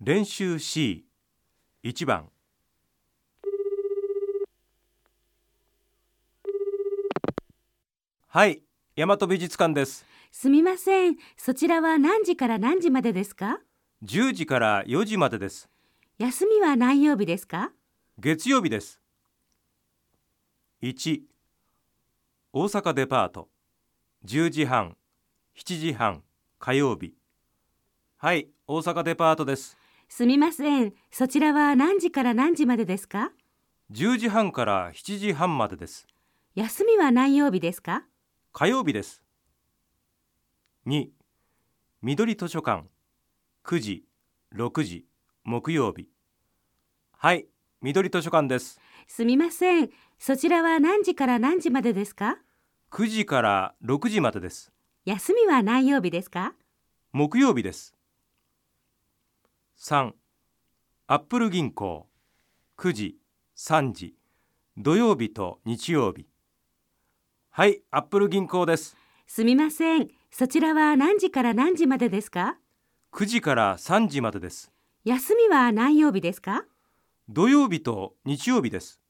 練習 C1 番。はい大和美術館です。すみません。そちらは何時から何時までですか？10時から4時までです。休みは何曜日ですか？月曜日です。1大阪デパート。10時半7時半火曜日。はい大阪デパートですすみません。そちらは何時から何時までですか？10時半から7時半までです。休みは何曜日ですか？火曜日です。2緑図書館。9時6時木曜日。はい緑図書館です。すみません。そちらは何時から何時までですか？9時から6時までです。休みは何曜日ですか？木曜日です3アップル銀行。9時3時土曜日と日曜日。はいアップル銀行です。すみません。そちらは何時から何時までですか？9時から3時までです。休みは何曜日ですか？土曜日と日曜日です